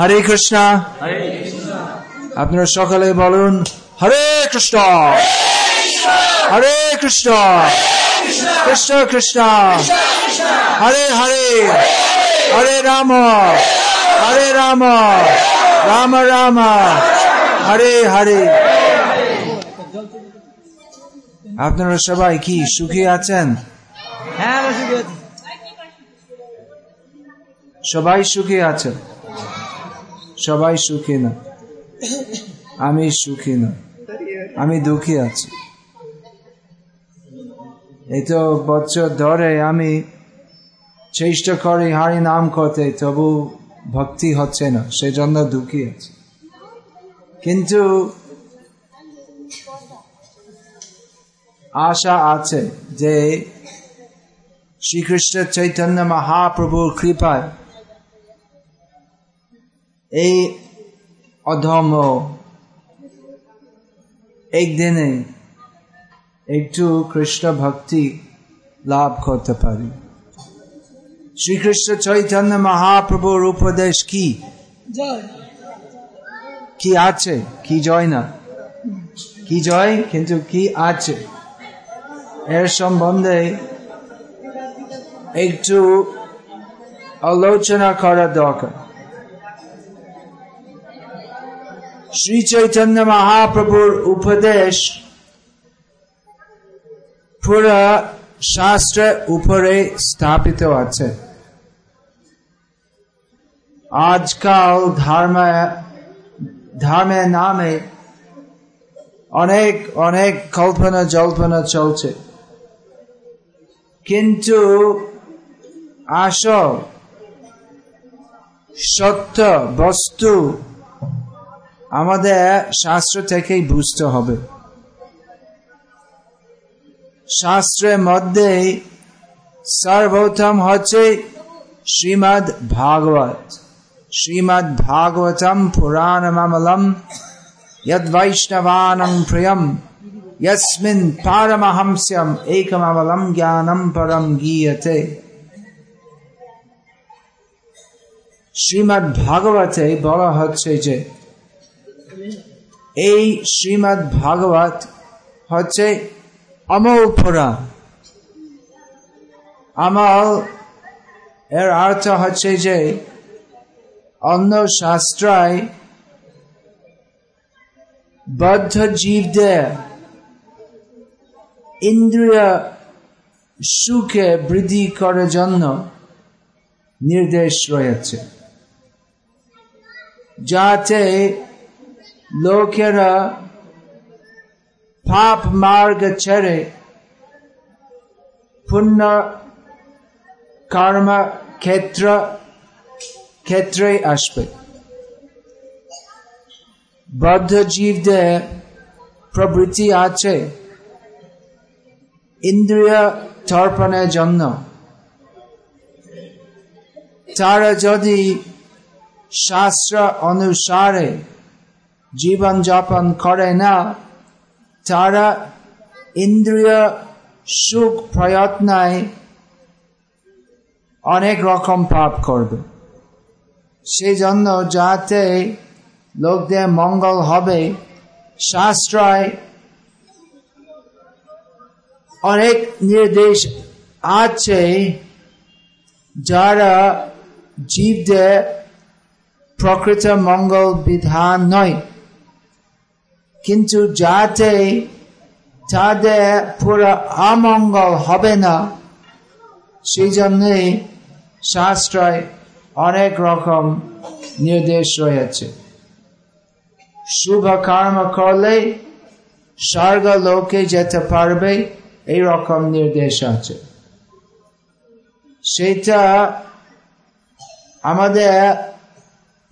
হরে কৃষ্ণ। আপনারা সকালে বলুন হরে কৃষ্ণ। হরে কৃষ্ণ। কৃষ্ণ। কৃষ্ণ। হরে হরে। হরে রাম। হরে রাম। রাম রাম। হরে হরে। আপনারা সবাই কি সুখী আছেন? হ্যাঁ সবাই সুখী আছেন? সবাই সুখী না। আমি সুখী না। আমি দুঃখী আছি। এই তো বছর ধরে আমি চেষ্টা করি হারি নাম করতে, তবু ভক্তি হচ্ছে না, সেজন্য দুঃখী আছে। কিন্তু আশা আছে যে শ্রীকৃষ্ণ চৈতন্য মহাপ্রভুর কৃপায় এই অধম একদিনে একটু কৃষ্ণ ভক্তি লাভ করতে পারি। শ্রীকৃষ্ণ চৈতন্য মহাপ্রভুর উপদেশ কি? কি আছে? কি জয় না? কি জয়? কিন্তু কি আছে? এর সম্বন্ধে একটু আলোচনা করা দরকার। শ্রী চৈতন্য মহাপ্রভুর উপদেশ পুরা শাস্ত্রের উপরে স্থাপিত আছে আজকাল ধর্ম ধর্মের নামে অনেক অনেক কল্পনা জল্পনা চলছে কিন্তু আসল সত্য বস্তু আমাদের শাস্ত্র থেকেই বুঝতে হবে। শাস্ত্রের মধ্যে সর্বোত্তম হচ্ছে শ্রীমদ ভাগবত। শ্রীমদ ভাগবতম পুরাণ মামলম ইদ বৈষ্ণবানম প্রিয়ম ইয়স্মিন পারমহংস্যম একমমলম জ্ঞানম পরম গীয়তে শ্রীমদ ভাগবতে বলা হচ্ছে যে এই শ্রীমদ ভাগবত হচ্ছে অমল পুরাণ। আমল এর অর্থ হচ্ছে যে অন্য শাস্ত্রায় বদ্ধ জীবদের ইন্দ্রিয় সুখে বৃদ্ধি করার জন্য নির্দেশ রয়েছে। যাতে লোকেরা পাপ মার্গ ছেড়ে পুণ্য কর্ম ক্ষেত্র ক্ষেত্রে আসবে। বদ্ধ জীবদের প্রবৃত্তি আছে ইন্দ্রিয় তর্পণের জন্য। তারা যদি শাস্ত্র অনুসারে জীবন যাপন করে না, তারা ইন্দ্রিয় সুখ প্রয়ত্নায় অনেক রকম পাপ করবে। সেই জন্য যাতে লোকদের মঙ্গল হবে শাস্ত্রায় অনেক নির্দেশ আছে যারা জীবদের প্রকৃত মঙ্গল বিধান নয়। কিন্তু যাতে তাদের পুরো অমঙ্গল হবে না সেই জন্যে শাস্ত্রায় অনেক রকম নির্দেশ রয়েছে। শুভ কর্ম করলে স্বর্গ লোকে যেতে পারবে, এই রকম নির্দেশ আছে। সেটা আমাদের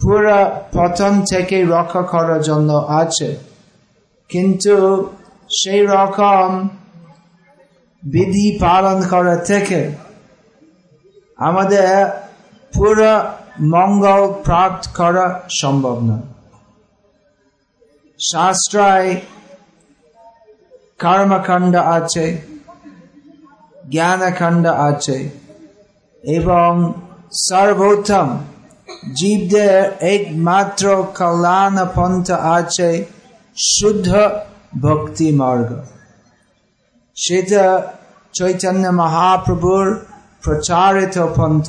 পুরো পতন থেকে রক্ষা করার জন্য আছে। কিন্তু সেই রকম বিধি পালন করা থেকে আমাদের পুরো মঙ্গল প্রাপ্ত করা সম্ভব নয়। শাস্ত্রায় কর্মখণ্ড আছে জ্ঞানখণ্ড আছে এবং সর্বোত্তম জীবদের একমাত্র কল্যাণ পন্থ আছে শুদ্ধ ভক্তি মার্গ। সেটা চৈতন্য মহাপ্রভুর প্রচারিত পন্থ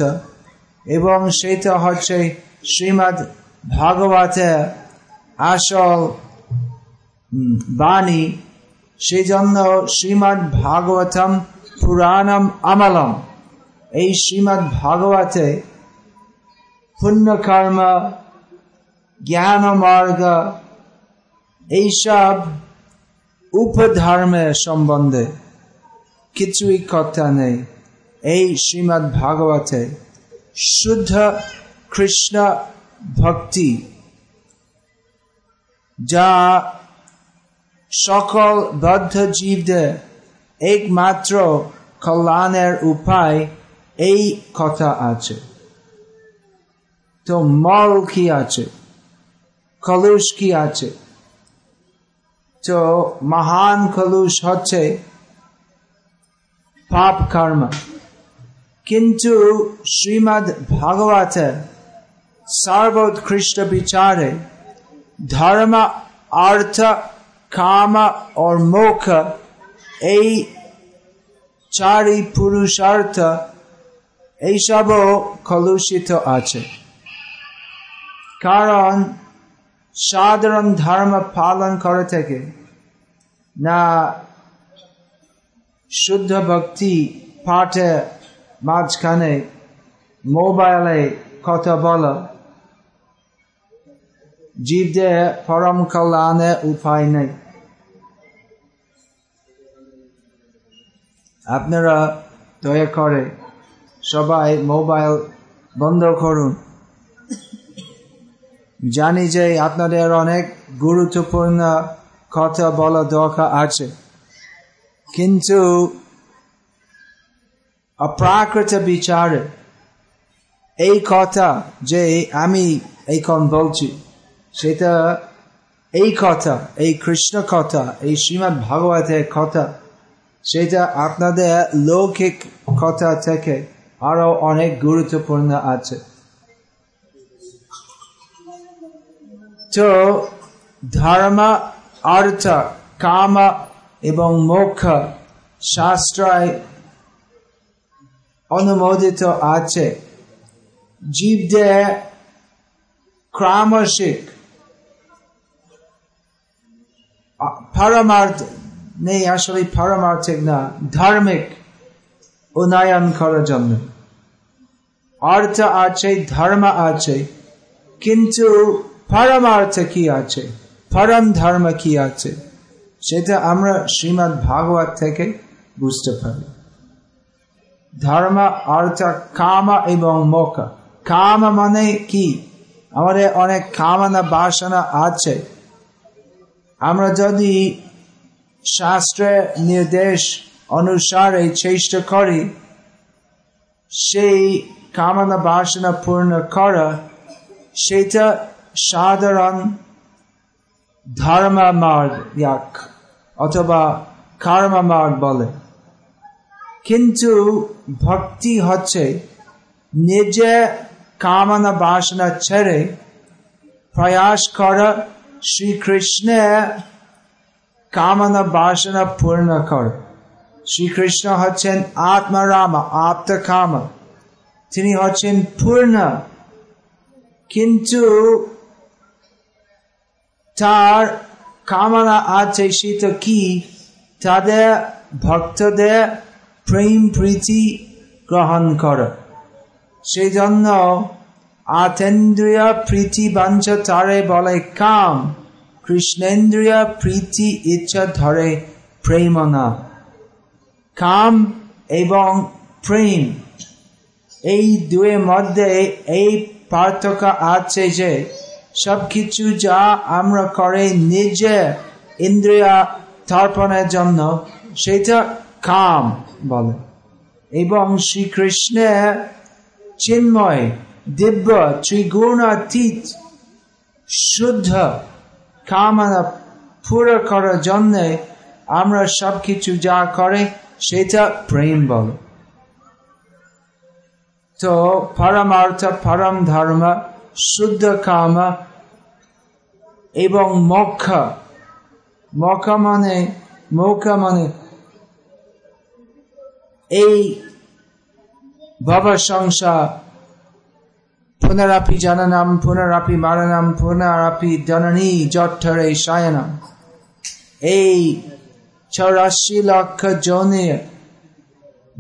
এবং সেটা হচ্ছে শ্রীমদ ভাগবতের আসল বাণী। সেজন্য শ্রীমৎ ভাগবতম পুরাণম আমলম। এই শ্রীমৎ ভাগবতে পুণ্যকর্ম জ্ঞান মার্গ এইসব উপধর্মের সম্বন্ধে কিছুই কথা নেই। এই শ্রীমৎ ভাগবতে শুদ্ধ কৃষ্ণ ভক্তি যা সকল বদ্ধ জীবদের একমাত্র কল্যাণের উপায়, এই কথা আছে। তো মল কি আছে? কলুষ কি আছে? তো মহান কলুষ হচ্ছে পাপ কর্ম কিন্তু শ্রীমদ ভাগবতের সর্বোৎকৃষ্ট বিচারে ধর্ম অর্থ কাম ও মুখ এই চারি পুরুষার্থ এইসবও কলুষিত আছে কারণ সাধারণ ধর্ম পালন করে থেকে। না, শুদ্ধ ভক্তি পাঠে মাঝখানে মোবাইলে কথা বলা। জীবদের পরম কল্যাণে উপায় নেই। আপনারা দয়া করে সবাই মোবাইল বন্ধ করুন। জানি যে আপনাদের অনেক গুরুত্বপূর্ণ কথা বলা দরকার আছে। কিন্তু অপ্রাকৃত বিচারে, এই কথা যে আমি এখন বলছি, সেটা এই কথা, এই কৃষ্ণ কথা, এই শ্রীমৎ ভাগবতের কথা, সেটা আপনাদের লৌকিক কথা থেকে আরও অনেক গুরুত্বপূর্ণ আছে। তো ধর্ম অর্থ কাম এবং মোক্ষ শাস্ত্রায় অনুমোদিত আছে। জীবদের ক্রামশিক পারমার্থ নেই, আসলে পারমার্থিক না, ধার্মিক উন্নয়ন করার জন্য। অর্থ আছে, ধর্ম আছে, কিন্তু পরমার্থ কি আছে পরম ধর্ম কি আছে সেটা আমরা শ্রীমৎ ভাগবত থেকে বুঝতে পারি। ধর্ম অর্থ কাম এবং মোক কাম মানে কি? আমাদের অনেক কামনা, বাসনা আছে। আমরা যদি শাস্ত্রের নির্দেশ অনুসারে চেষ্টা করি, সেই কামনা, বাসনা পূর্ণ করা, সেটা সাধারণ ধর্ম মার্গ ইয়াক, অথবা কর্ম মার্গ বলে। কিন্তু ভক্তি হচ্ছে নিজে কামনা বাসনা ছেড়ে প্রয়াস করা শ্রীকৃষ্ণের কামনা বাসনা পূর্ণ কর। শ্রীকৃষ্ণ হচ্ছেন আত্মারাম আপ্ত কাম। তিনি হচ্ছেন পূর্ণ। কিন্তু তার কামনা আছে সেটা কি? তাদের ভক্তদের প্রেম প্রীতি গ্রহণ কর। সেই জন্য আতেন্দ্রিয় প্রীতি বাঞ্চ তারে বলে কাম, কৃষ্ণেন্দ্রিয় প্রীতি ইচ্ছা ধরে প্রেমনা কাম এবং প্রেম, এই দুয়ের মধ্যে এই পার্থক্য আছে যে সবকিছু যা আমরা করে নিজে ইন্দ্রিয়া তর্পণের জন্য, সেটা কাম বলে। এবং শ্রীকৃষ্ণের চিন্ময়, দিব্য, ত্রিগুণাতীত, শুদ্ধ কামনা পুরো করার জন্য আমরা সবকিছু যা করে, সেটা প্রেম বল। তো পরমার্থ, পরম ধর্ম শুদ্ধ কাম এবং মক্ষ মক্ষ মানে মৌকা মানে এই ভব সংসার, পুনরাপি জননম, পুনরাপি মারণম পুনরাপি জননী জঠরে শায়নম এই চৌরাশি লক্ষ জনের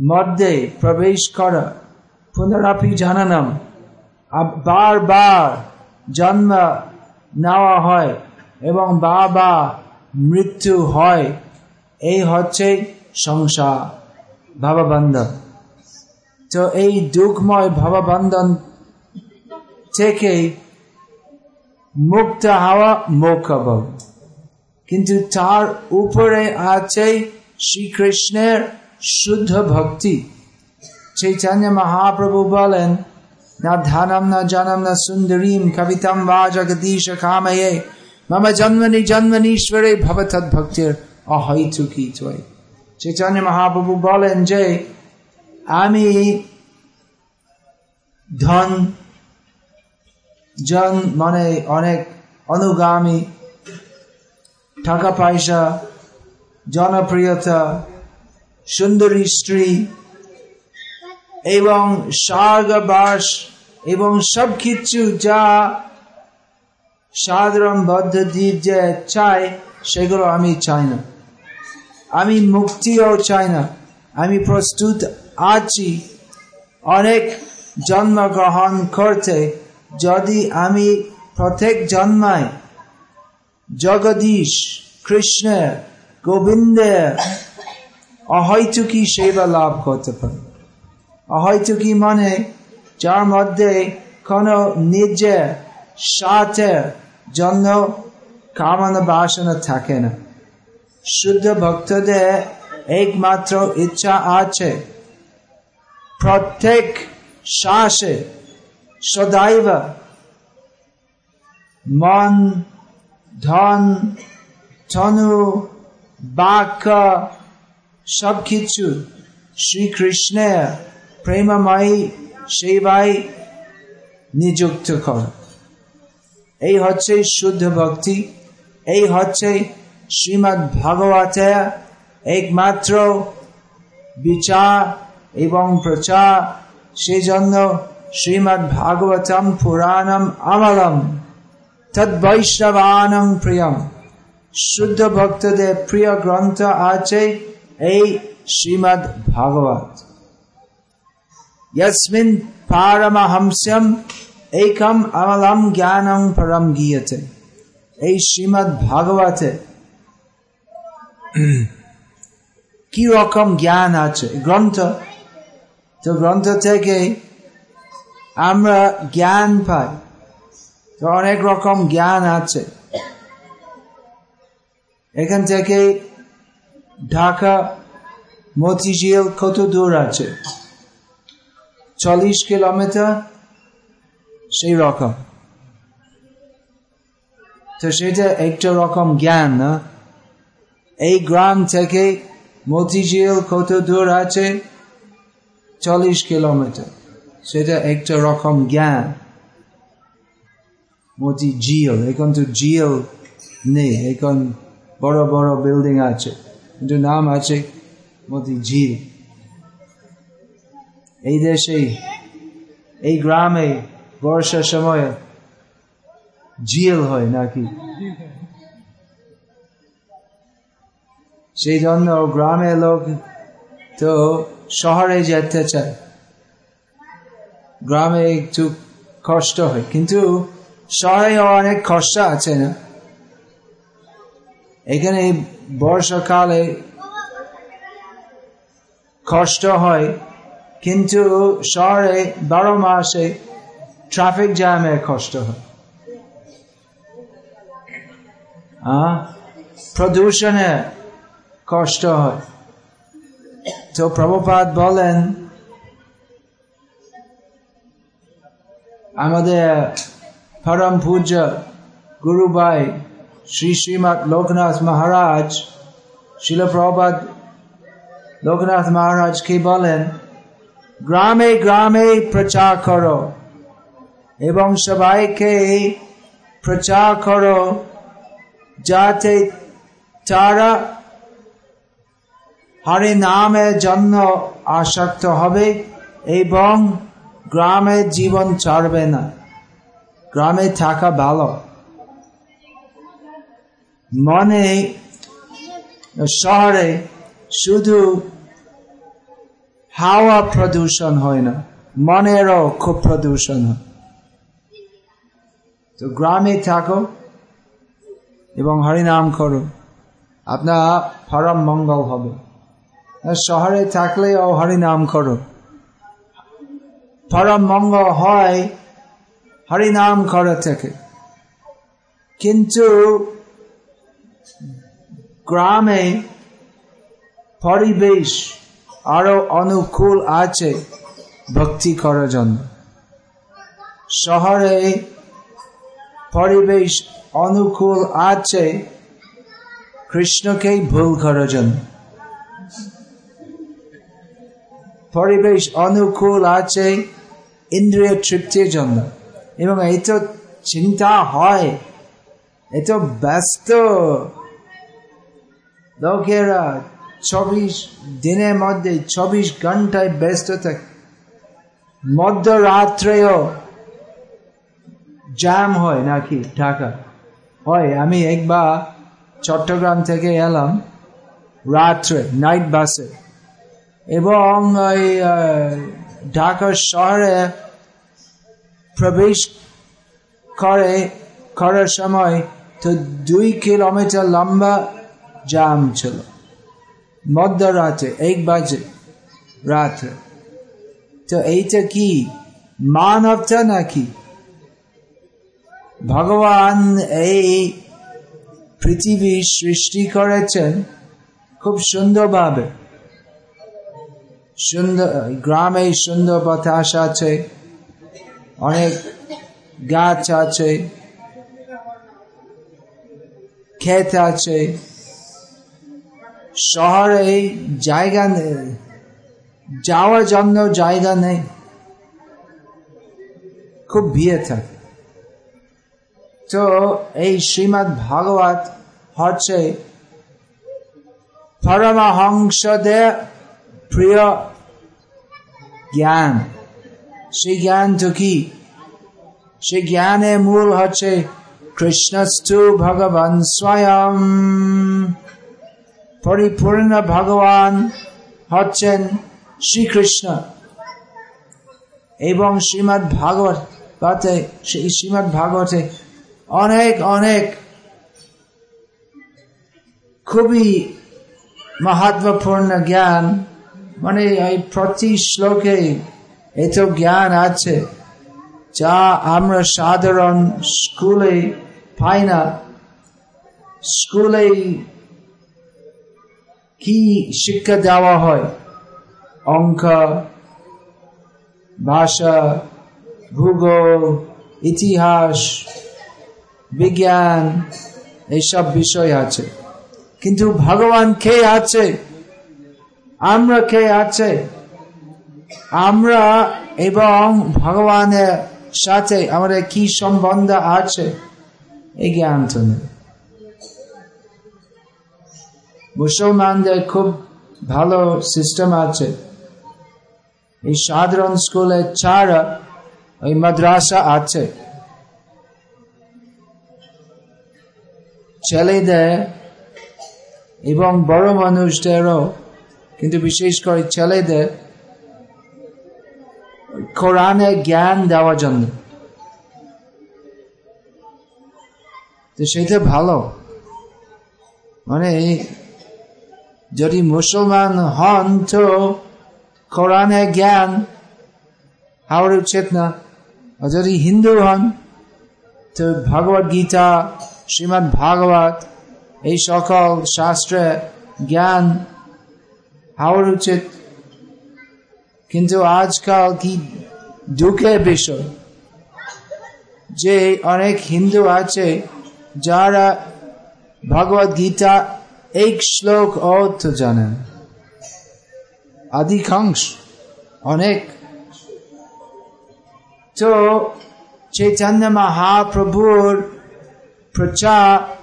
মধ্যে প্রবেশ করা, পুনরাপি জানানাম। বারবার জন্ম নেওয়া হয় এবং বারবার মৃত্যু হয়। এই হচ্ছে সংসার, ভাববন্ধন। তো এই দুঃখময় ভাববন্ধন থেকে মুক্ত হওয়া মোক্ষ কিন্তু তার উপরে আছে শ্রীকৃষ্ণের শুদ্ধ ভক্তি। চৈতন্য মহাপ্রভু বলেন না ধানম না জনম না সুন্দরীম কবিতম বা জগদীশ কাময়ে মম জন্মনি জন্মনীশ্বরে ভবতৎ ভক্তির অহৈতুকি ত্বয় চৈতন্য মহাপ্রভু বলেন যে আমি ধন জন মানে অনেক অনুগামী টাকা পয়সা জনপ্রিয়তা সুন্দরী স্ত্রী এবং স্বর্গবাস এবং সব কিছু যা সাধারণ বদ্ধদ্বীপ যে চায়, সেগুলো আমি চাই না। আমি মুক্তিও চাই না। আমি প্রস্তুত আছি। অনেক জন্মগ্রহণ করতে যদি আমি প্রত্যেক জন্মায় জগদীশ কৃষ্ণের গোবিন্দের অহৈতুকি সেবা লাভ করতে পারে। অহৈতুকি মানে যার মধ্যে কোনো নিজের স্বার্থের জন্য কামনা বাসনা থাকে না শুদ্ধ ভক্তদের একমাত্র ইচ্ছা আছে প্রত্যেক শ্বাসে সদাইব মন ধন ধনু বাক্য সবকিছু শ্রীকৃষ্ণের প্রেমময়ী সেবাই নিযুক্ত কর। এই হচ্ছে শুদ্ধ ভক্তি, এই হচ্ছে শ্রীমৎ ভাগবতের একমাত্র বিচার এবং প্রচার। সেই জন্য শ্রীমৎ ভাগবতম পুরাণম আমলম তদ প্রিয়ম। শুদ্ধ ভক্তদের প্রিয় গ্রন্থ আছে এই শ্রীমৎ ভাগবত। ইয়াসমিন পারমাহংস্যম এইকম আমলম জ্ঞানং পরম গিয়েছে এই শ্রীমদ ভাগবতে কি রকম জ্ঞান আছে গ্রন্থ তো গ্রন্থ থেকে আমরা জ্ঞান পাই তো অনেক রকম জ্ঞান আছে এখান থেকে ঢাকা মতিঝিল কত দূর আছে চল্লিশ কিলোমিটার? সেই রকম। তো সেটা একটা রকম জ্ঞান, না? এই গ্রাম থেকে মতিঝিল কত দূর আছে? চল্লিশ কিলোমিটার। সেটা একটা রকম জ্ঞান। মতি ঝিল এখন তো ঝিল নেই, এখন বড় বড় বিল্ডিং আছে। কিন্তু নাম আছে মতি ঝিল এই দেশে, এই গ্রামে বর্ষার সময় ঝিল হয় নাকি? সেই জন্য গ্রামের লোক তো শহরে যেতে চায়। গ্রামে একটু কষ্ট হয়, কিন্তু শহরে অনেক কষ্ট আছে না? এখানে বর্ষাকালে কষ্ট হয়। কিন্তু শহরে, বারো মাসে ট্রাফিক জ্যামের কষ্ট হয়। প্রদূষণে কষ্ট হয়। তো প্রভুপাত বলেন, আমাদের পরম পূজ্য গুরুবাই শ্রী শ্রীমৎ লোকনাথ মহারাজ, শিল প্রভাত লোকনাথ মহারাজ কে বলেন গ্রামে গ্রামে প্রচার করো। এবং সবাইকে প্রচার করো যাতে তারা হরে নামের জন্য আসক্ত হবে এবং গ্রামে জীবন ছাড়বে না। গ্রামে থাকা ভালো। মনে শহরে শুধু হাওয়া প্রদূষণ হয় না, মনেরও খুব প্রদূষণ হয়। তো গ্রামে থাকো এবং হরিনাম করো। আপনার পরম মঙ্গল হবে। শহরে থাকলেও হরিনাম করো। পরম মঙ্গল হয় হরিনাম করা থেকে। কিন্তু গ্রামে পরিবেশ আরও অনুকূল আছে ভক্তি করার জন্য। শহরে পরিবেশ অনুকূল আছে কৃষ্ণকেই ভুল করার জন্য। পরিবেশ অনুকূল আছে ইন্দ্রিয় তৃপ্তির জন্য। এবং এই তো চিন্তা হয় এ তো ব্যস্ত। লোকেরা চব্বিশ দিনের মধ্যে চব্বিশ ঘন্টায় ব্যস্ত থাকে। মধ্যরাত্রেও জ্যাম হয় নাকি ঢাকা? হয়, আমি একবার চট্টগ্রাম থেকে এলাম রাত্রে নাইট বাসে এবং ওই ঢাকা শহরে প্রবেশ করে, করার সময় তো দুই কিলোমিটার লম্বা জাম ছিল। মধ্যরাতে, এক বাজে রাত্রে তো এইটা কি মান মানবতা নাকি? ভগবান এই পৃথিবী সৃষ্টি করেছেন খুব সুন্দরভাবে। সুন্দর, গ্রামে সুন্দর বাতাস আছে অনেক গাছ আছে, ক্ষেত আছে শহরে জায়গা নেই। যাওয়ার জন্য জায়গা নেই। খুব ভিড় থাকে। তো এই শ্রীমৎ ভাগবত হচ্ছে পরমহংসদের প্রিয় জ্ঞান। সেই জ্ঞান তো কি? সে জ্ঞানের মূল হচ্ছে কৃষ্ণস্তু ভগবান স্বয়ং। পরিপূর্ণ ভগবান হচ্ছেন শ্রীকৃষ্ণ। এবং শ্রীমৎ ভাগবত সেই শ্রীমৎ ভাগবতে অনেক অনেক খুবই মহাত্মপূর্ণ জ্ঞান। মানে এই প্রতি শ্লোকে এত জ্ঞান আছে যা আমরা সাধারণ স্কুলে পাই না। স্কুলে কি শিক্ষা দেওয়া হয়? অঙ্ক, ভাষা, ভূগোল, ইতিহাস, বিজ্ঞান, এইসব বিষয় আছে। কিন্তু ভগবান কে আছে? আমরা কে আছে? আমরা এবং ভগবানের সাথে আমাদের কি সম্বন্ধ আছে? এই জ্ঞান তো নেই। মুসলমানদের খুব ভালো সিস্টেম আছে। এই সাধারণ স্কুলে ছাড়া ওই মাদ্রাসা আছে। ছেলেদের এবং বড় মানুষদেরও, কিন্তু বিশেষ করে ছেলেদের, কোরআনে জ্ঞান দেওয়ার জন্য। সেটা ভালো। মানে যদি মুসলমান হন তো কোরআনে জ্ঞান হওয়ার উচিত না। যদি হিন্দু হন তো ভগবত গীতা শ্রীমৎ ভাগবত, এই সকল শাস্ত্রে জ্ঞান হওয়ার উচিত কিন্তু আজকাল কি দুঃখের বিষয় যে অনেক হিন্দু আছে যারা ভগবত গীতা এক শ্লোক অর্থ জানেন। অধিকাংশ, অনেক। তো চৈতন্য মহাপ্রভুর প্রচার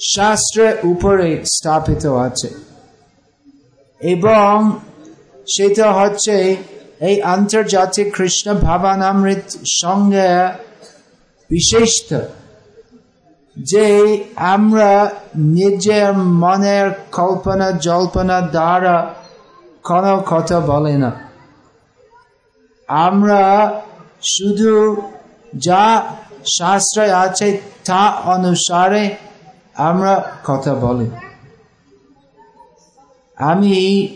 শাস্ত্রের উপরে স্থাপিত আছে। এবং সেটা হচ্ছে এই আন্তর্জাতিক কৃষ্ণ ভাবানামৃত সঙ্গে বিশেষত। যে আমরা নিজের মনের কল্পনা, জল্পনা দ্বারা কোনো কথা বলে না। আমরা শুধু যা শাস্ত্রে আছে তা অনুসারে আমরা কথা বলি। আমি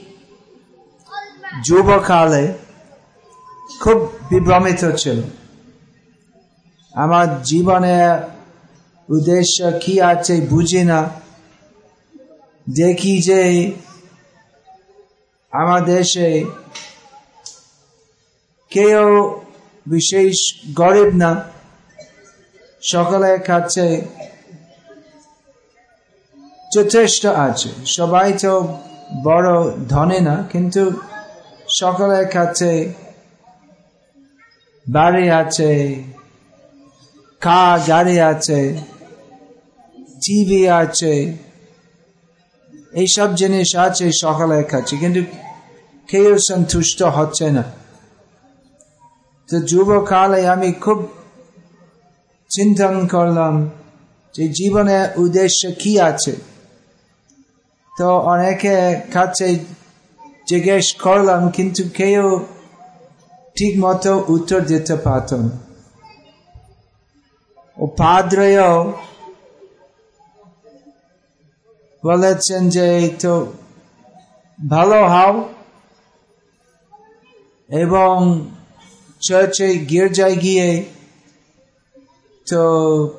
যুবকালে খুব বিভ্রমিত ছিল আমার জীবনে উদ্দেশ্য কি আছে বুঝি না। দেখি যে আমার দেশে কেউ বিশেষ গরিব না। সকলের কাছে যথেষ্ট আছে। সবাই তো বড় ধনে না, কিন্তু সকলের কাছে বাড়ি আছে কা গাড়ি আছে টিভি আছে, এইসব জিনিস আছে, সকালে কাছে কিন্তু কেউ সন্তুষ্ট হচ্ছে না। তো যুবকালে আমি খুব চিন্তন করলাম যে জীবনের উদ্দেশ্য কি আছে। তো অনেকে কাছে জিজ্ঞেস করলাম, কিন্তু কেউ ঠিক মতো উত্তর দিতে পারত ও পাদ্রেও বলেছেন যে তো ভালো হও। এবং চার্চে গির্জায় গিয়ে তো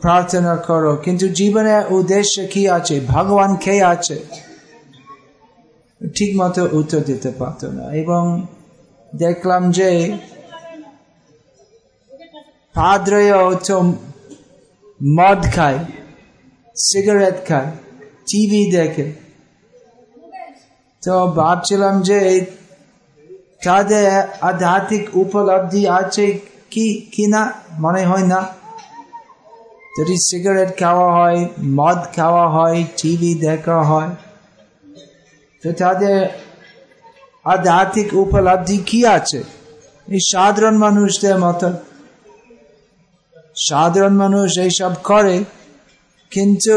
প্রার্থনা করো। কিন্তু জীবনের উদ্দেশ্য কি আছে? ভগবান কে আছে? ঠিক মতো উত্তর দিতে পারত না। এবং দেখলাম যে পাদ্রেও তো মদ খায় সিগারেট খায়। টিভি দেখে। তো ভাবছিলাম যে তাদের আধ্যাত্মিক উপলব্ধি আছে কি, কিনা? মনে হয় না। যদি সিগারেট খাওয়া হয়, মদ খাওয়া হয়, টিভি দেখা হয়, তো তাদের আধ্যাত্মিক উপলব্ধি কি আছে? এই সাধারণ মানুষদের মতো। সাধারণ মানুষ এইসব করে, কিন্তু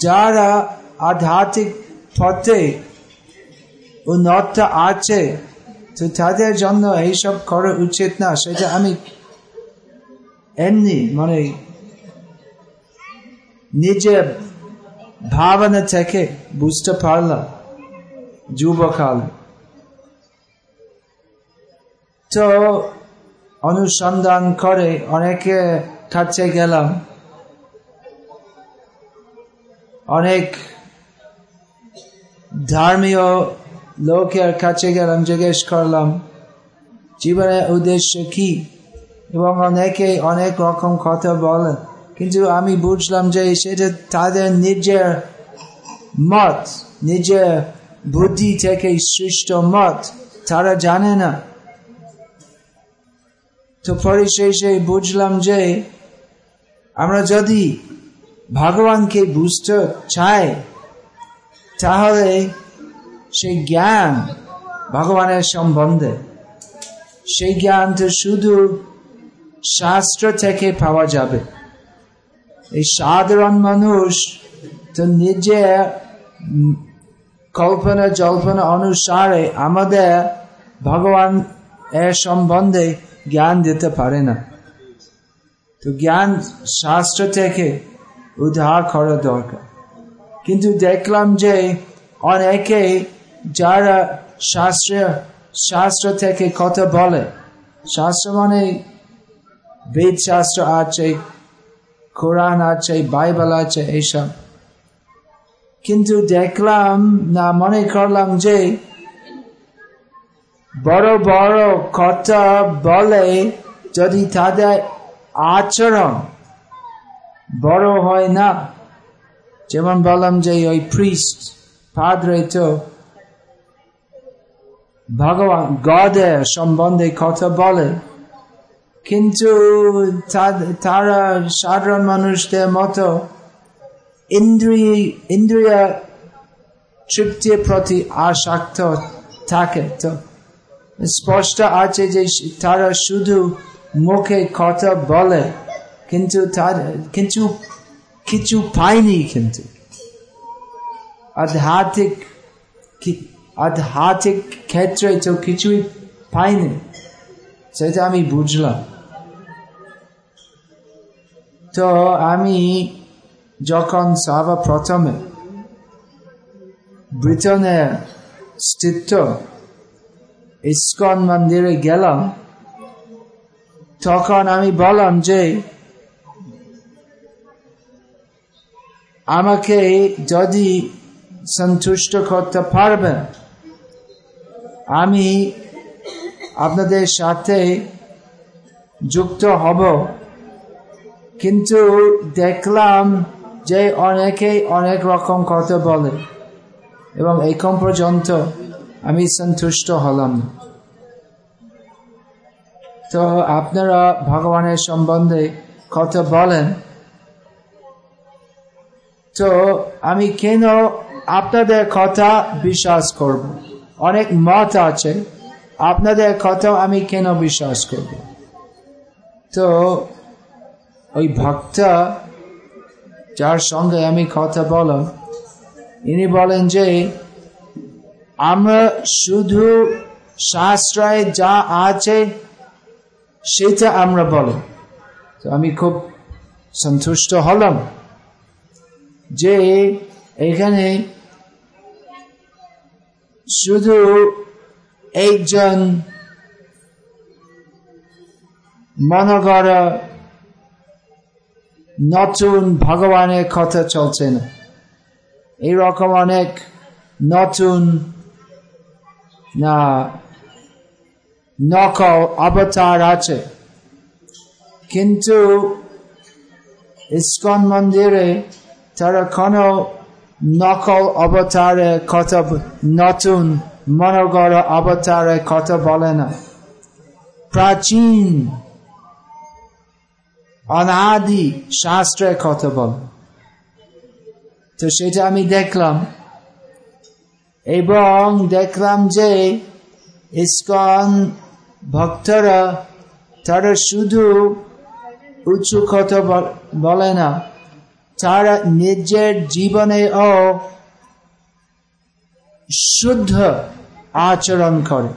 যারা আধ্যাত্মিক পথে উন্নত আছে, তো তাদের জন্য এইসব করা উচিত না। সেটা আমি এমনি মানে নিজের ভাবনা থেকে বুঝতে পারলাম, যুবকাল। তো অনুসন্ধান করে অনেকে কাছে গেলাম। অনেক ধর্মীয় লোকের কাছে গেলাম, জিজ্ঞেস করলাম, জীবনের উদ্দেশ্য কি? এবং অনেকে অনেক রকম কথা বলেন, কিন্তু আমি বুঝলাম যে সেটা তাদের নিজের মত, নিজের বুদ্ধি থেকে সৃষ্ট মত, তারা জানে না। তো পরিশেষে বুঝলাম যে আমরা যদি ভগবানকে বুঝতে চাই তাহলে সেই জ্ঞান ভগবানের সম্বন্ধে। সেই জ্ঞান তো শুধু শাস্ত্র থেকে পাওয়া যাবে। এই সাধারণ মানুষ তো নিজে কল্পনা জল্পনা অনুসারে আমাদের ভগবান এর সম্বন্ধে জ্ঞান দিতে পারে না। তো জ্ঞান শাস্ত্র থেকে উদ্ধার করা দরকার। কিন্তু দেখলাম যে অনেকে যারা শাস্ত্র শাস্ত্র থেকে কথা বলে, শাস্ত্র মানে বেদ শাস্ত্র আছে, কোরআন আছে, বাইবেল আছে, এইসব। কিন্তু দেখলাম না, মনে করলাম যে বড় বড় কথা বলে যদি তাদের আচরণ বড় হয় না। যেমন বললাম যে ওই প্রিস্ট পাদ্রে তো ভগবান গদের সম্বন্ধে কথা বলে। কিন্তু তারা সাধারণ মানুষদের মতো ইন্দ্রিয় ইন্দ্রিয় তৃপ্তির প্রতি আসক্ত থাকে। তো স্পষ্ট আছে যে তারা শুধু মুখে কথা বলে। কিন্তু কিন্তু কিছু পায়নি কিন্তু। আধ্যাত্মিক আধ্যাত্মিক ক্ষেত্রে তো কিছুই পাইনি, সেটা আমি বুঝলাম। তো আমি যখন সাবা প্রথমে ব্রিটেনের স্থিত ইস্কন মন্দিরে গেলাম, তখন আমি বললাম যে আমাকে যদি সন্তুষ্ট করতে পারবেন, আমি আপনাদের সাথে যুক্ত হব। কিন্তু দেখলাম যে অনেকেই অনেক রকম কথা বলে এবং এখন পর্যন্ত আমি সন্তুষ্ট হলাম। তো আপনারা ভগবানের সম্বন্ধে কথা বলেন। তো আমি কেন আপনাদের কথা বিশ্বাস করব? অনেক মত আছে। আপনাদের কথা আমি কেন বিশ্বাস করব? তো ওই ভক্ত, যার সঙ্গে আমি কথা বললাম, ইনি বলেন যে, আমরা শুধু শাস্ত্রায় যা আছে, সেটা আমরা বলি। তো আমি খুব সন্তুষ্ট হলাম। যে এখানে শুধু একজন মনগড় নতুন ভগবানের কথা চলছে না। এইরকম অনেক নতুন, না, নকল অবতার আছে। কিন্তু ইস্কন মন্দিরে তারা কোনো নকল অবতারে কথা নতুন মনোগর অবতারে কথা বলে না। প্রাচীন অনাদি শাস্ত্রের কথা বলে। তো সেটা আমি দেখলাম। এবং দেখলাম যে ইস্কন ভক্তরা তারা শুধু উঁচু কথা বলে না। তারা নিজের জীবনে ও শুদ্ধ আচরণ করে।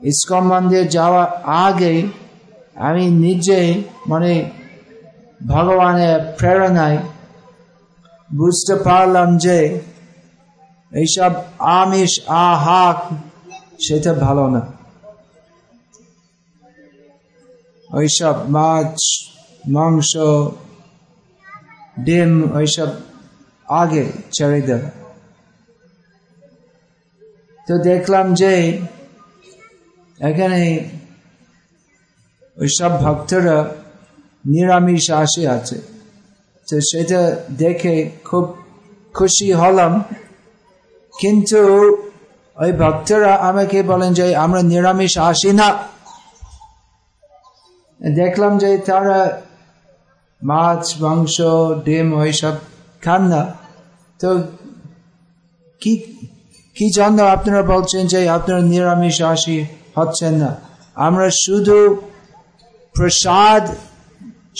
ইস্কন মন্দির যাওয়ার আগে আমি নিজে মানে ভগবানের প্রেরণায় বুঝতে পারলাম যে এইসব আমিষ, আহা, সেটা ভালো না। ওইসব মাছ মাংস, ডিম, ওইসব আগে ছেড়ে দেব। তো দেখলাম যে এখানে ওইসব ভক্তরা নিরামিষ আসে আছে। তো সেটা দেখে খুব খুশি হলাম। কিন্তু ওই ভক্তরা আমাকে বলেন যে আমরা নিরামিষ আসি না। দেখলাম যে তারা মাছ, মাংস, ডিম ওইসব খান না। তো কি কি জন্য আপনারা বলছেন যে আপনারা নিরামিষ আসি, হচ্ছেন না? আমরা শুধু প্রসাদ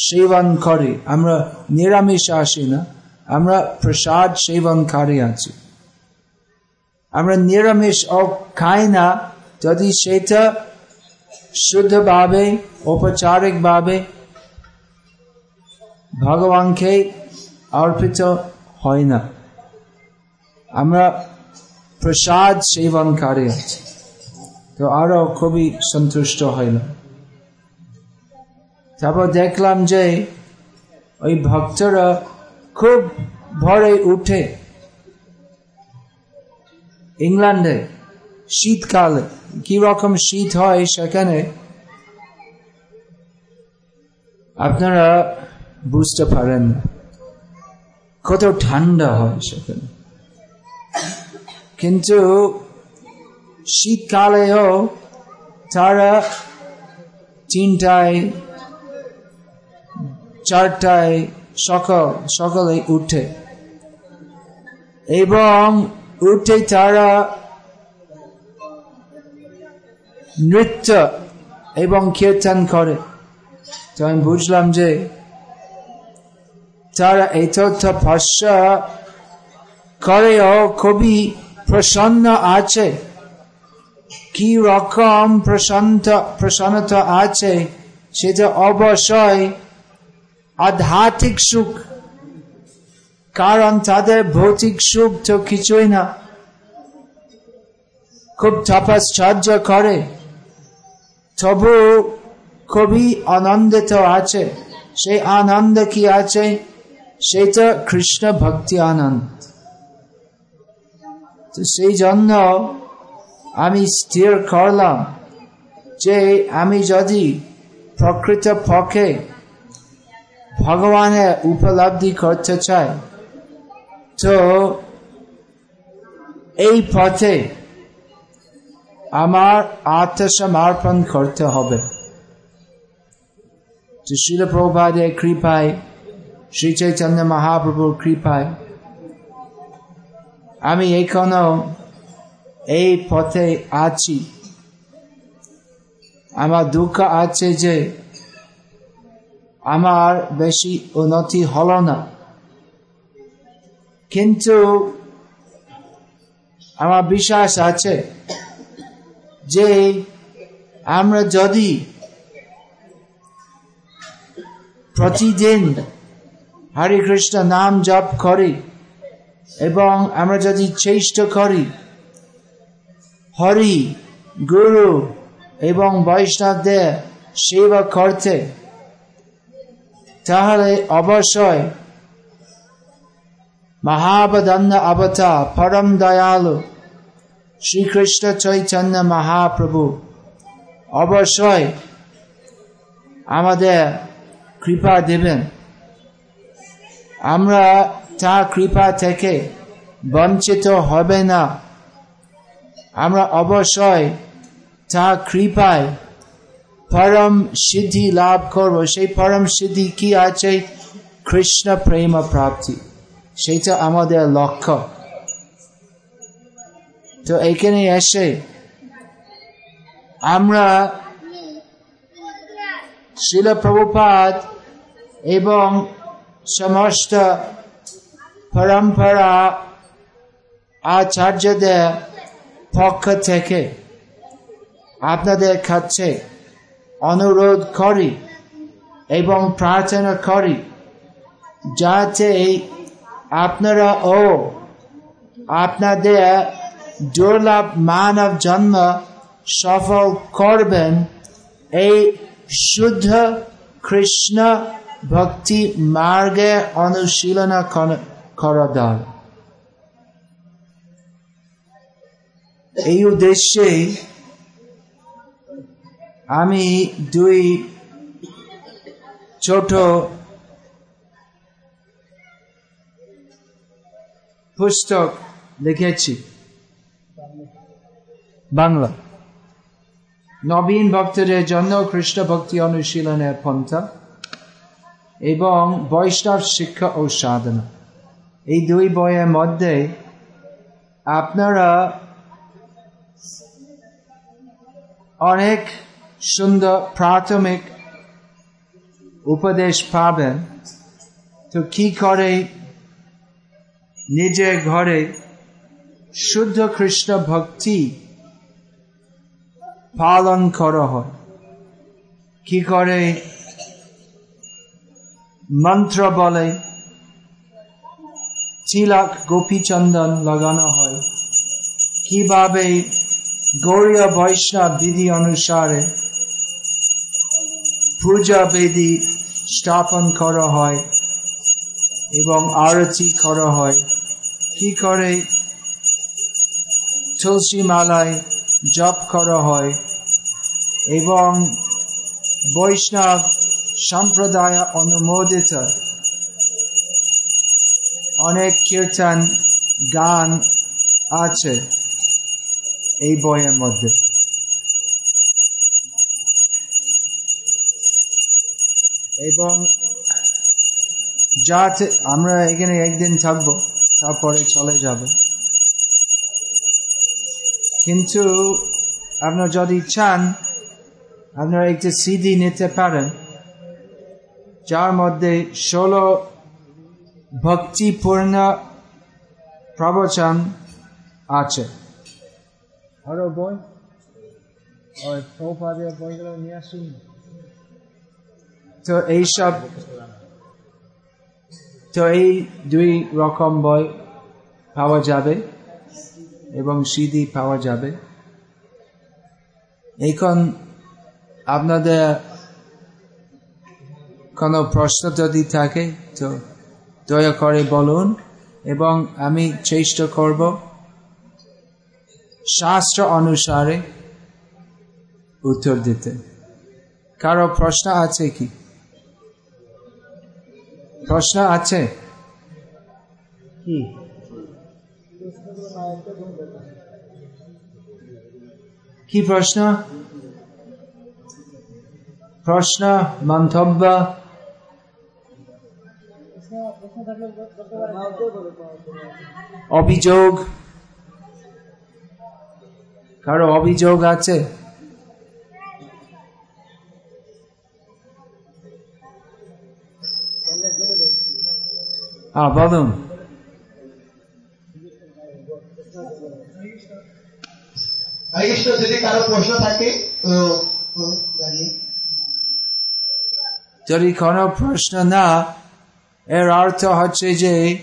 সেবন করি, আমরা নিরামিষ আসি না, আমরা প্রসাদ সেবনকারী আছি। আমরা নিরামিষ খাই না, যদি সেটা শুদ্ধভাবে, ঔপচারিকভাবে ভগবানকে অর্পিত হয় না। আমরা প্রসাদ সেবনকারী আছি তো আরও খুবই সন্তুষ্ট হইল তারপর দেখলাম যে ওই ভক্তরা খুব ভরে উঠে ইংল্যান্ডে শীতকালে কি রকম শীত হয় সেখানে আপনারা বুঝতে পারেন না কত ঠান্ডা হয় সেখানে। কিন্তু শীতকালেও তারা তিনটায়, চারটায় সকাল সকালে উঠে। এবং উঠে তারা নৃত্য এবং কীর্তন করে। তো আমি বুঝলাম যে তারা এই তথ্য ভাষ্য করেও খুবই প্রসন্ন আছে। কি রকম প্রশান্ত প্রসন্নতা আছে সেটা অবশ্যই আধ্যাত্মিক সুখ। কারণ তাদের ভৌতিক সুখ তো কিছুই না। খুব তপশ্চর্য করে। তবু খুবই আনন্দিত আছে। সেই আনন্দ কি আছে? সেটা কৃষ্ণ ভক্তি আনন্দ। তো সেই জন্য আমি স্থির করলাম যে আমি যদি প্রকৃত পক্ষে ভগবানের উপলব্ধি করতে চাই, তো এই পথে আমার আত্মসমর্পণ করতে হবে। তো শিল কৃপায় শ্রী চৈতন্য মহাপ্রভুর কৃপায় আমি এখনও এই পথে আছি। আমার দুঃখ আছে যে আমার বেশি উন্নতি হল না। কিন্তু আমার বিশ্বাস আছে যে আমরা যদি প্রতিদিন হরে কৃষ্ণ, নাম জপ করি এবং আমরা যদি চেষ্টা করি, হরি, গুরু এবং বৈষ্ণবদের সেবা করতে, তাহলে অবশ্যই মহাবদন্ন অবতা পরম দয়ালু শ্রীকৃষ্ণ চৈতন্য মহাপ্রভু। অবশ্যই আমাদের কৃপা দেবেন। আমরা তার কৃপা থেকে বঞ্চিত হবে না। আমরা অবশ্যই তা কৃপায় পরম সিদ্ধি লাভ করব। সেই পরম সিদ্ধি কি আছে? কৃষ্ণ প্রেম প্রাপ্তি। সেটা আমাদের লক্ষ্য। তো এখানে এসে আমরা শিল প্রভুপাত এবং সমস্ত পরম্পরা আচার্যদের পক্ষ থেকে আপনাদের কাছে অনুরোধ করি এবং প্রার্থনা করি যাতে আপনারা ও আপনাদের দুর্লভ মানব জন্ম সফল করবেন। এই শুদ্ধ কৃষ্ণ ভক্তি মার্গে অনুশীলন করা দল এই উদ্দেশ্যে আমি দুই ছোট পুস্তক লিখেছি। বাংলা। নবীন ভক্তদের জন্য কৃষ্ণ ভক্তি অনুশীলনের পন্থা। এবং বৈষ্ণব শিক্ষা ও সাধনা। এই দুই বইয়ের মধ্যে আপনারা অনেক সুন্দর প্রাথমিক উপদেশ পাবেন। তো কি করে নিজের ঘরে শুদ্ধ কৃষ্ণ ভক্তি পালন করা হয়? কি করে মন্ত্র বলে তিলক গোপীচন্দন লাগানো হয় কীভাবে গৌরীয় বৈষ্ণব বিধি অনুসারে পূজা বেদি স্থাপন করা হয় এবং আরতি করা হয় কি করে তুলসী মালায় জপ করা হয় এবং বৈষ্ণব সম্প্রদায় অনুমোদিত। অনেক কীর্তন, গান আছে এই বইয়ের মধ্যে। এবং যা আমরা এখানে একদিন থাকব, তারপরে চলে যাব। কিন্তু আপনার যদি চান, আপনারা একটি সিডি নিতে পারেন। যার মধ্যে ষোলো ভক্তিপূর্ণ প্রবচন আছে। আরও বই? বইগুলো নিয়ে আসুন। তো এইসব তো এই দুই রকম বই পাওয়া যাবে এবং সিডি পাওয়া যাবে। এখন আপনাদের কোনো প্রশ্ন যদি থাকে, তো দয়া করে বলুন এবং আমি চেষ্টা করব। শাস্ত্র অনুসারে উত্তর দিতে। কারও প্রশ্ন আছে কি? প্রশ্ন আছে? কি কি প্রশ্ন? প্রশ্ন, মন্তব্য অভিযোগ? কারও অভিযোগ আছে? হ্যাঁ বলুন। যদি কারও প্রশ্ন থাকে যদি কোনো প্রশ্ন না এর অর্থ হচ্ছে যে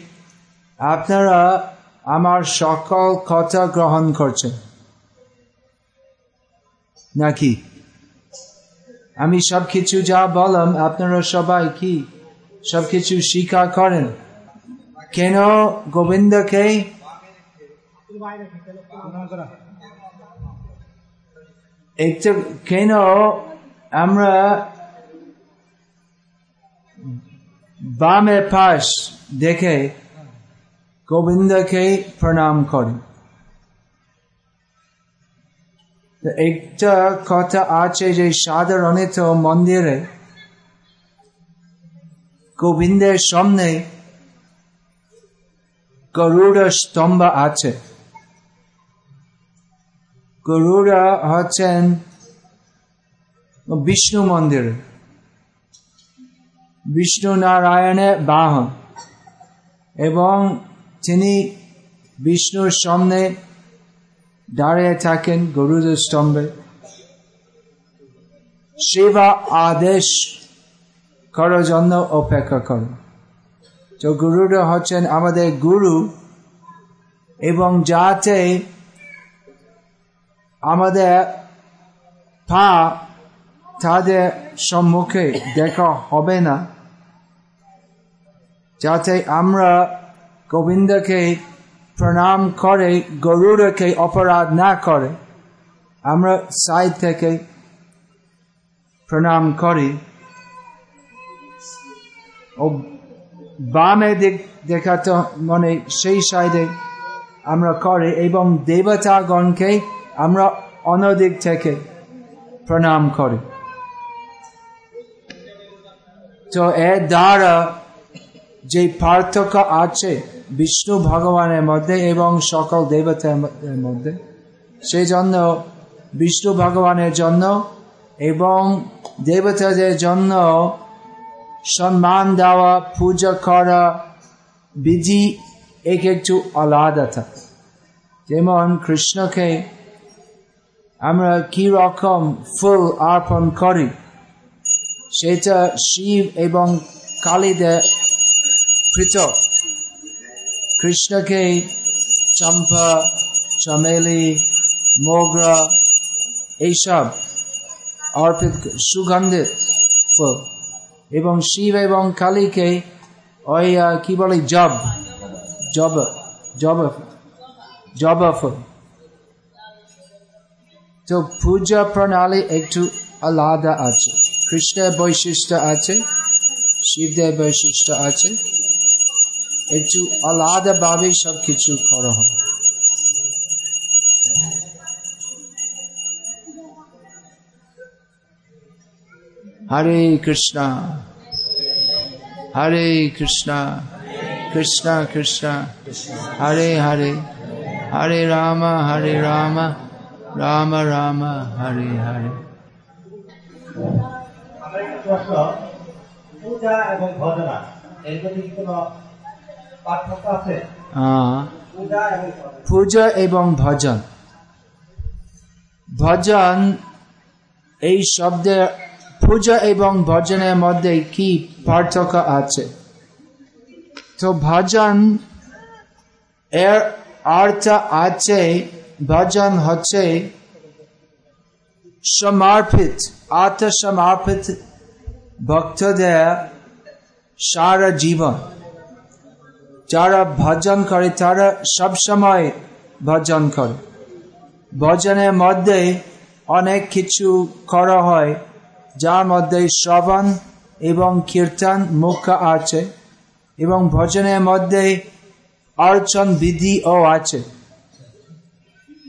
আপনারা আমার সকল কথা গ্রহণ করছেন। নাকি? আমি সব কিছু যা বললাম, আপনারা সবাই কি সব কিছু স্বীকার করেন? কেন গোবিন্দকে? কেন আমরা বামে পাশ দেখে গোবিন্দকে প্রণাম করি একটা কথা আছে যে সাধারণত মন্দিরে গোবিন্দের সামনে গরুড় স্তম্ভ আছে গরুড় হচ্ছেন বিষ্ণু মন্দিরে বিষ্ণু নারায়ণের বাহন এবং তিনি বিষ্ণুর সামনে দাঁড়িয়ে থাকেন গরুর স্তম্ভে সেবা আদেশ করার জন্য অপেক্ষা করেন তো গুরুরা হচ্ছেন আমাদের গুরু এবং যাতে আমাদের পা তাদের সম্মুখে দেখা হবে না যাতে আমরা গোবিন্দকে প্রণাম করে, গরুরকে অপরাধ না করে, আমরা সাইড থেকে প্রণাম করি। ও বামে দিক দেখাতে মানে সেই সাইডে আমরা করে এবং দেবতাগণকে আমরা অন্যদিক থেকে প্রণাম করি। তো এর দ্বারা যে পার্থক্য আছে বিষ্ণু ভগবানের মধ্যে এবং সকল দেবতার মধ্যে সেই জন্য বিষ্ণু ভগবানের জন্য এবং দেবতাদের জন্য সম্মান দেওয়া, পূজা করা বিধি এক একটু আলাদা থাকে। যেমন কৃষ্ণকে আমরা কি রকম ফুল অর্পণ করি, সেটা শিব এবং কালীদের পৃথক কৃষ্ণকে চম্পা চমেলি মোগরা এইসব অর্পিত সুগন্ধিত ফুল এবং শিব এবং কালীকে ওই কি বলে জব জব জব জব ফুল তো পূজা প্রণালী একটু আলাদা আছে। কৃষ্ণের বৈশিষ্ট্য আছে, শিবদের বৈশিষ্ট্য আছে। একটু আলাদা ভাবে সব কিছু করা হবে হরে কৃষ্ণ হরে কৃষ্ণ কৃষ্ণ কৃষ্ণ, হরে হরে হরে রাম হরে রাম রাম রাম, হরে হরে। এবং ভজনা, এর কি কোনো পূজা এবং ভজনা। পূজা এবং ভজন। ভজন এই শব্দের পূজা এবং ভজনের মধ্যে কি পার্থক্য আছে? তো ভজন এর অর্থ আছে ভজন হচ্ছে সমর্পিত আত্মসমর্পিত ভক্তদের সারা জীবন। যারা ভজন করে, তারা সবসময় ভজন করে। ভজনের মধ্যে অনেক কিছু করা হয়, যার মধ্যে শ্রবণ এবং কীর্তন মুখ্য আছে এবং ভজনের মধ্যে অর্চন বিধিও আছে।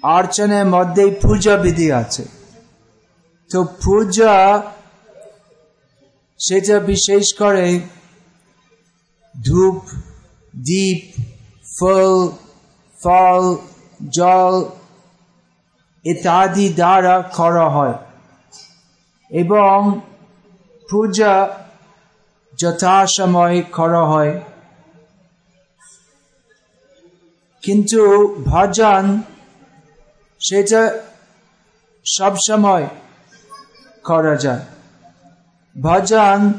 অর্চনের মধ্যে পূজা বিধি আছে। তো পূজা, সেটা বিশেষ করে ধূপ দীপ ফল ফল জল ইত্যাদি দ্বারা করা হয়। এবং পূজা যথাসময় করা হয়। কিন্তু ভজন সেটা সবসময় করা যায়। ভজন,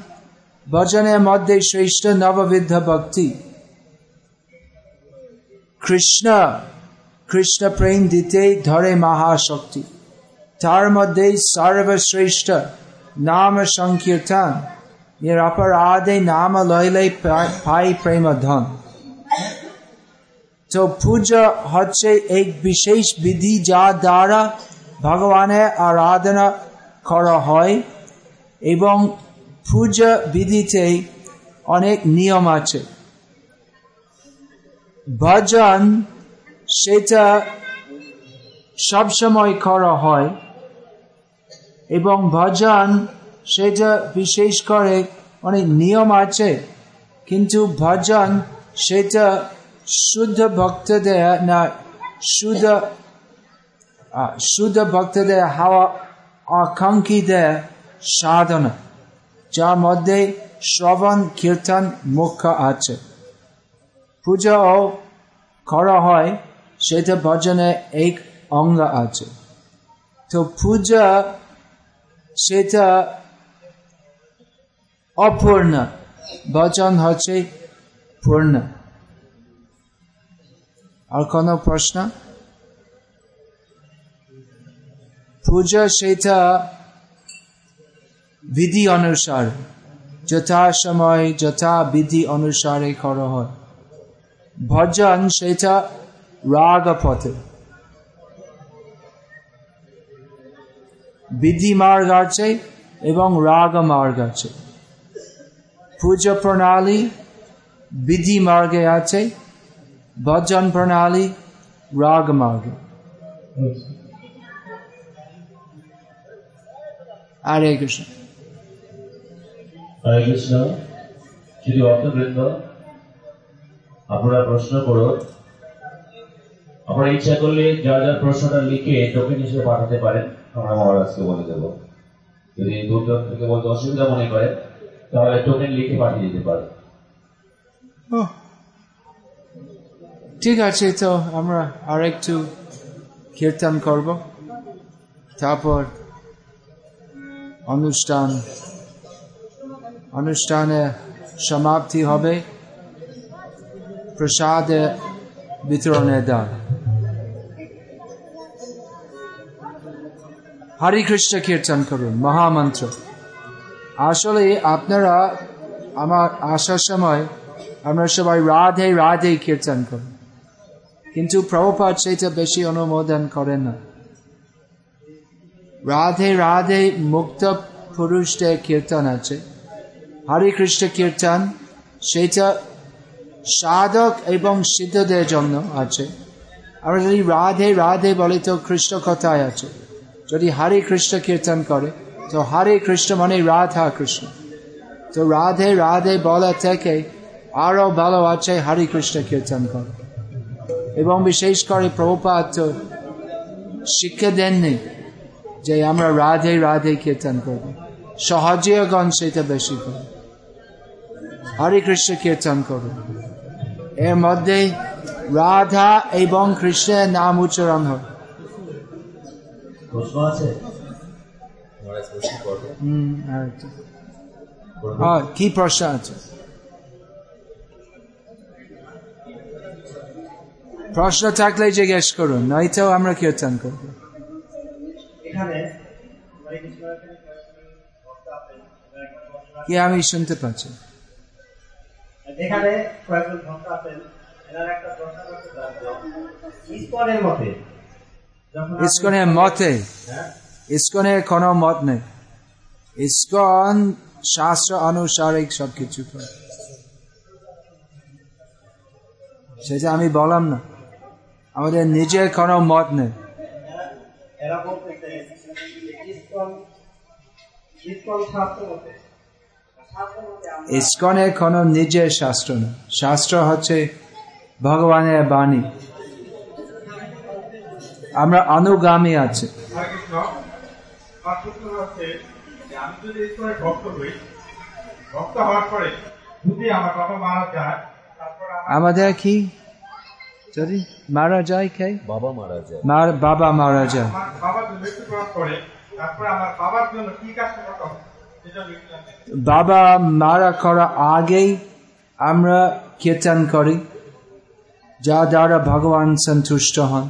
ভজনের মধ্যে শ্রেষ্ঠ নববিদ্ধ ভক্তি। কৃষ্ণ কৃষ্ণ প্রেম দিতে ধরে মহাশক্তি। তার মধ্যে সর্বশ্রেষ্ঠ নাম সংকীর্তন। অপরাধে নাম লইলে পাই প্রেম ধন তো পূজা হচ্ছে এক বিশেষ বিধি যা দ্বারা ভগবানের আরাধনা করা হয় এবং পূজা বিধিতে অনেক নিয়ম আছে। ভজন সেটা সবসময় করা হয় এবং ভজন সেটা বিশেষ করে অনেক নিয়ম আছে, কিন্তু ভজন সেটা শুদ্ধ ভক্তদের না শুদ্ধ শুদ্ধ ভক্তদের হাওয়া আকাঙ্ক্ষীদের সাধনা, যার মধ্যে শ্রবণ, কীর্তন মুখ্য আছে। পূজাও করা হয়, সেটা ভজনে এক অঙ্গ আছে। তো পূজা সেটা অপূর্ণ, ভজন হচ্ছে পূর্ণ। আর কোনো প্রশ্ন? পূজা সেটা বিধি অনুসার যথা সময় যথা বিধি অনুসারে করা হয়। ভজন সেটা রাগ পথে বিধি মার্গ আছে এবং রাগ মার্গ আছে। পূজা প্রণালী বিধি মার্গে আছে, ভজন প্রণালী রাগ মার্গে হরে কৃষ্ণ। হরে কৃষ্ণ। শ্রী ভক্তবৃন্দ আপনারা প্রশ্ন করুন। আপনারা ইচ্ছা করলে যা যা প্রশ্নটা লিখে টোকেন হিসেবে পাঠাতে পারেন। আমরা মহারাজকে বলে দেব। যদি দূর দূরান্ত থেকে বলতে অসুবিধা মনে করেন তাহলে টোকেন লিখে পাঠিয়ে দিতে পারেন। ঠিক আছে, তো আমরা আর একটু কীর্তন করব। তারপর অনুষ্ঠান, অনুষ্ঠানে সমাপ্তি হবে। প্রসাদে বিতরণের দান হরে কৃষ্ণ কীর্তন করুন মহামন্ত্র আসলে আপনারা আমার আসার সময় আমরা সবাই রাধে রাধে কীর্তন করি কিন্তু প্রভুপাত সেটা বেশি অনুমোদন করেন না রাধে রাধে মুক্ত পুরুষদের কীর্তন আছে হরে কৃষ্ণ কীর্তন সেটা সাধক এবং সিদ্ধদের জন্য আছে। আমরা যদি রাধে রাধে বলে, তো কৃষ্ণ কথায় আছে। যদি হরে কৃষ্ণ কীর্তন করে, তো হরে কৃষ্ণ মানে রাধা কৃষ্ণ। তো রাধে রাধে বলা থেকে আরও ভালো আছে হরে কৃষ্ণ কীর্তন কর। এবং বিশেষ করে প্রভুপাত শিক্ষা দেননি যে আমরা রাধে রাধে কীর্তন করব। সহজীয়গণ সেটা বেশি করে। হরে কৃষ্ণ কীর্তন করব। এর মধ্যে রাধা এবং কৃষ্ণের নাম উচ্চারণ হয়। আচ্ছা। কি প্রশ্ন আছে? প্রশ্ন থাকলে জিজ্ঞেস করুন নয়তো আমরা কীর্তন করব। কি আমি শুনতে পাচ্ছি? এখানে কয়েকজন ভক্ত আছেন। এনার একটা প্রশ্ন করতে যে, মতে ইস্কনের মতে? হ্যাঁ। ইস্কনের কোনো মত নেই। ইস্কন শাস্ত্র অনুসারিক সবকিছু করে। সেটা আমি বললাম না। আমাদের নিজের কোনো মত নেই। এরা- বলতেছে ইসকন ইসকন শাস্ত্র মতে ইস্কনের কোনো নিজের শাস্ত্র নেই শাস্ত্র হচ্ছে ভগবানের বাণী। আমরা অনুগামী আছে। হরে কৃষ্ণ আমার প্রশ্ন হচ্ছে যে আমি যদি ঈশ্বরের ভক্ত হই ভক্ত হওয়ার পরে যদি আমার বাবা মারা যায় আমাদের কি? যদি মারা যায় কে? বাবা মারা যায়। মার- বাবা মারা যায়। বাবা যদি মৃত্যুবরণ করে তারপরে আমার বাবার জন্য কি কাজ করতে হবে? বাবা মারা করা আগেই আমরা কীর্তন করি, যা দ্বারা ভগবান সন্তুষ্ট হন।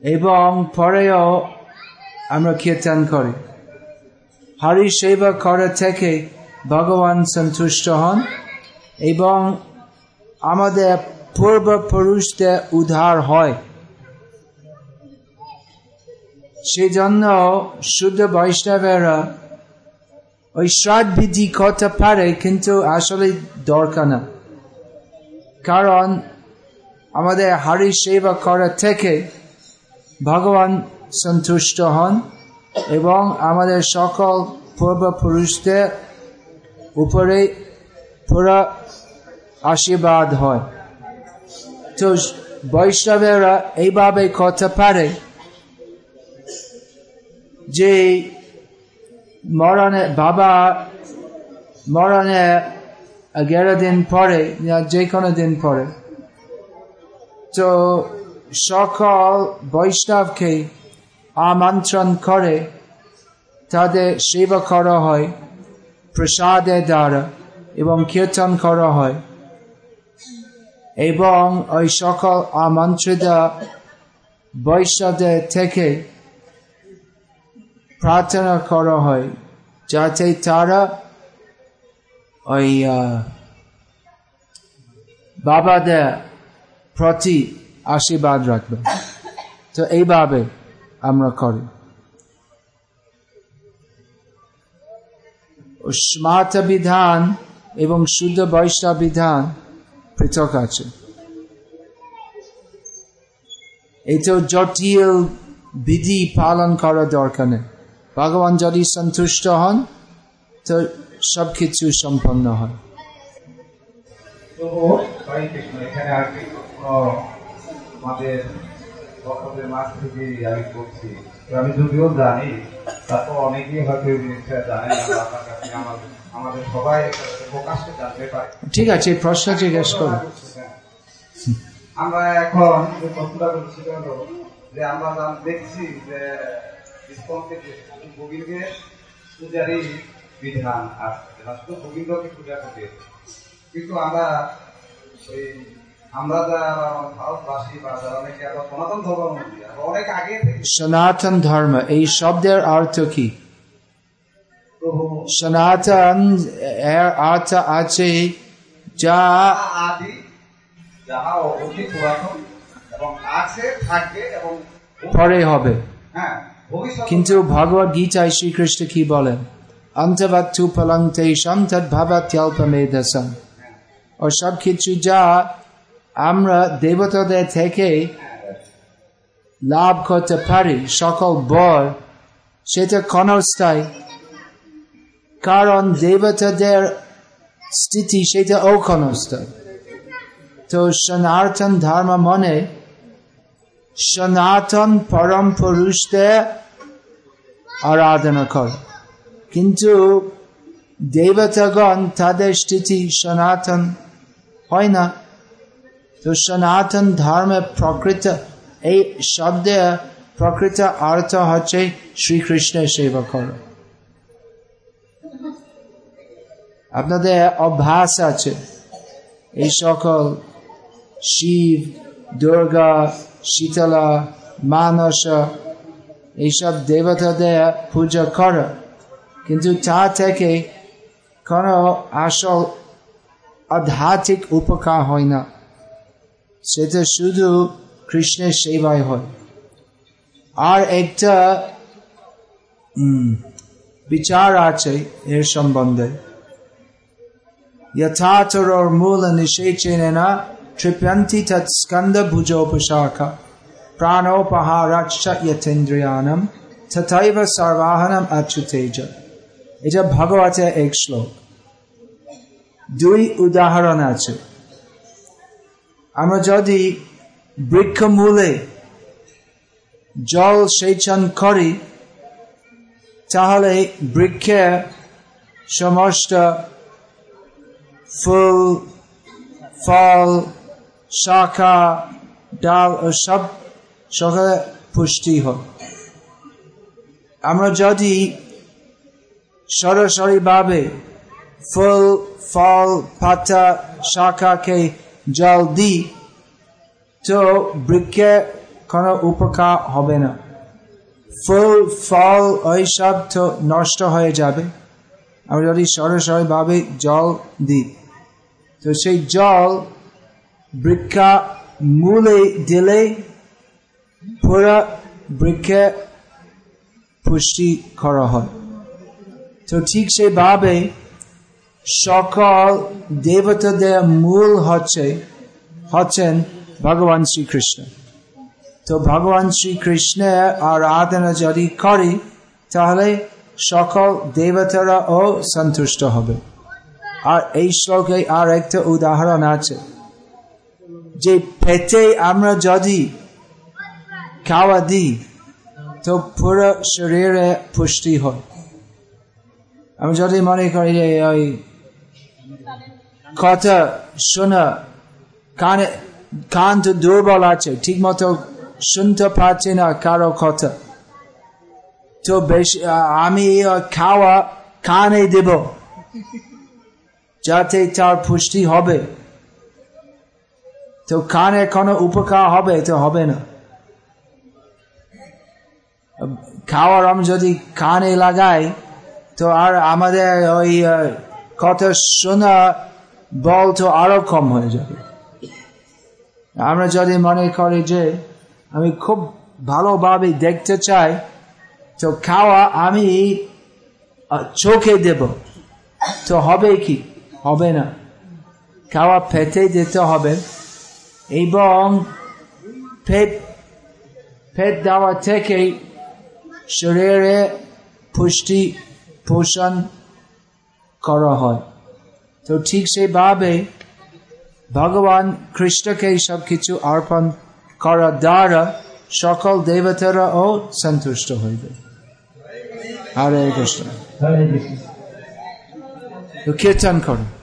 এবং পরেও আমরা কীর্তন করি। হরি সেবা করা থেকে ভগবান সন্তুষ্ট হন এবং আমাদের পূর্বপুরুষদের উদ্ধার হয়। সেই জন্য শুদ্ধ বৈষ্ণবেরা ওই শ্রাদ্ধ বিধি করতে পারে কিন্তু আসলে দরকার না। কারণ আমাদের হারি সেবা করা থেকে ভগবান সন্তুষ্ট হন এবং আমাদের সকল পূর্বপুরুষদের উপরে পুরো আশীর্বাদ হয়। তো বৈষ্ণবেরা এইভাবে করতে পারে যে মরণে বাবা, মরণে এগারো দিন পরে যে কোনো দিন পরে। তো সকল বৈষ্ণবকে আমন্ত্রণ করে তাদের সেবা করা হয় প্রসাদের দ্বারা এবং কীর্তন করা হয়। এবং ওই সকল আমন্ত্রিত বৈষ্ণবদের থেকে প্রার্থনা করা হয়। যাতে তারা ওই বাবাদের প্রতি আশীর্বাদ রাখবে তো এইভাবে আমরা করি। স্মার্ত বিধান এবং শুদ্ধ বৈষ্ণব বিধান পৃথক আছে। তো জটিল বিধি পালন করা দরকার নেই। ভগবান যদি সন্তুষ্ট হন তো সবকিছু সম্পন্ন হয়। আমাদের থেকে আমি করছি আমি যদিও জানি তারপর অনেকেই হয়তো এই জিনিসটা জানে আপনার কাছে আমাদের সবাই প্রকাশ্যে জানতে পারে। ঠিক আছে প্রশ্ন জিজ্ঞেস করুন। আমরা এখন যে প্রশ্নটা করছি যে আমরা দেখছি যে পূজারই বিধান আছে এরা শুধু গোবিন্দকে পূজা করে কিন্তু আমরা ওই আমরা যারা ভারতবাসী বা যারা অনেকে সনাতন ধর্মাবলম্বী অনেক আগে সনাতন ধর্ম এই শব্দের অর্থ কি? সনাতন এর অর্থ আছে যা আদি যাহা অতি পুরাতন এবং আছে থাকবে এবং পরে হবে। হ্যাঁ। কিন্তু ভগবত গীতায় শ্রীকৃষ্ণ কি বলেন? অন্তবত্তু ফলং তেষাম তদ ভাবাত্যল্পমেধসম ও সব কিছু যা আমরা দেবতাদের থেকে লাভ করতে পারি, সকল বর, সেটা ক্ষণস্থায়ী। কারণ দেবতাদের স্থিতি সেটা অক্ষণস্থ তো সনাতন ধর্ম মনে সনাতন পরম পুরুষদের আরাধনা করে। কিন্তু দেবতাগণ তাদের স্থিতি সনাতন হয় না। তো সনাতন ধর্মে প্রকৃত, এই শব্দে প্রকৃত অর্থ হচ্ছে শ্রীকৃষ্ণের সেবা কর। আপনাদের অভ্যাস আছে, এই সকল শিব, দুর্গা শীতলা মানস এইসব দেবতাদের পূজা করে কিন্তু তা থেকে কোনো আসল আধ্যাত্মিক উপকার হয় না সেটা শুধু কৃষ্ণের সেবাই হয় আর একটা বিচার আছে এর সম্বন্ধে যথাচর মূল নিষেচেন না ত্রিপ্যন্তি তৎস্কন্দভুজোপশাখ প্রাণোপহারাচ্ছন্দ্রিয়ানম তথৈব সর্বাহনম অচ্যুতেজ এটা ভগবতের এক শ্লোক দুই উদাহরণ আছে আমরা যদি বৃক্ষ বৃক্ষমূলে জল সেচন করি তাহলে বৃক্ষে সমস্ত ফুল ফল শাখা, ডাল ও সব সকালে পুষ্টি হয়। আমরা যদি সরাসরি ভাবে ফুল, ফল, পাতা, শাখাকে জল দিই, তো বৃক্ষে কোনো উপকার হবে না। ফুল, ফল ওইসব তো নষ্ট হয়ে যাবে। আমরা যদি সরাসরি ভাবে জল দিই, তো সেই জল বৃক্ষা মূলে দিলে পুরা বৃক্ষে পুষ্টি করা হয়। তো ঠিক সেভাবে সকল দেবতাদের মূল হচ্ছে, হচ্ছেন ভগবান শ্রীকৃষ্ণ। তো ভগবান শ্রীকৃষ্ণের আরাধনা যদি করি, তাহলে সকল দেবতারা ও সন্তুষ্ট হবে। আর এই শ্লোকে আর একটা উদাহরণ আছে। যে পেটে আমরা যদি খাওয়া দিই, তো পুরো শরীরে পুষ্টি হয়। আমি যদি মনে করি ওই কথা শোনা কানে, কান তো দুর্বল আছে ঠিক মতো শুনতে পাচ্ছি না কারও কথা। তো বেশি, আমি খাওয়া কানে দেব, যাতে তার পুষ্টি হবে। তো কানে কোনো উপকার হবে তো হবে না। খাওয়ার আমি যদি কানে লাগাই, তো আর আমাদের ওই কথা শোনা বল তো আরও কম হয়ে যাবে। আমরা যদি মনে করি যে আমি খুব ভালোভাবে দেখতে চাই, তো খাওয়া আমি চোখে দেব। তো হবে কি? হবে না। খাওয়া ফেটে দিতে হবে। এবং পেট পেট দেওয়া থেকে শরীরে পুষ্টি পোষণ করা হয়। তো ঠিক সেইভাবে ভগবান কৃষ্ণকে সব কিছু অর্পণ করা দ্বারা সকল দেবতারা ও সন্তুষ্ট হইবে। হরে কৃষ্ণ। কীর্তন করো।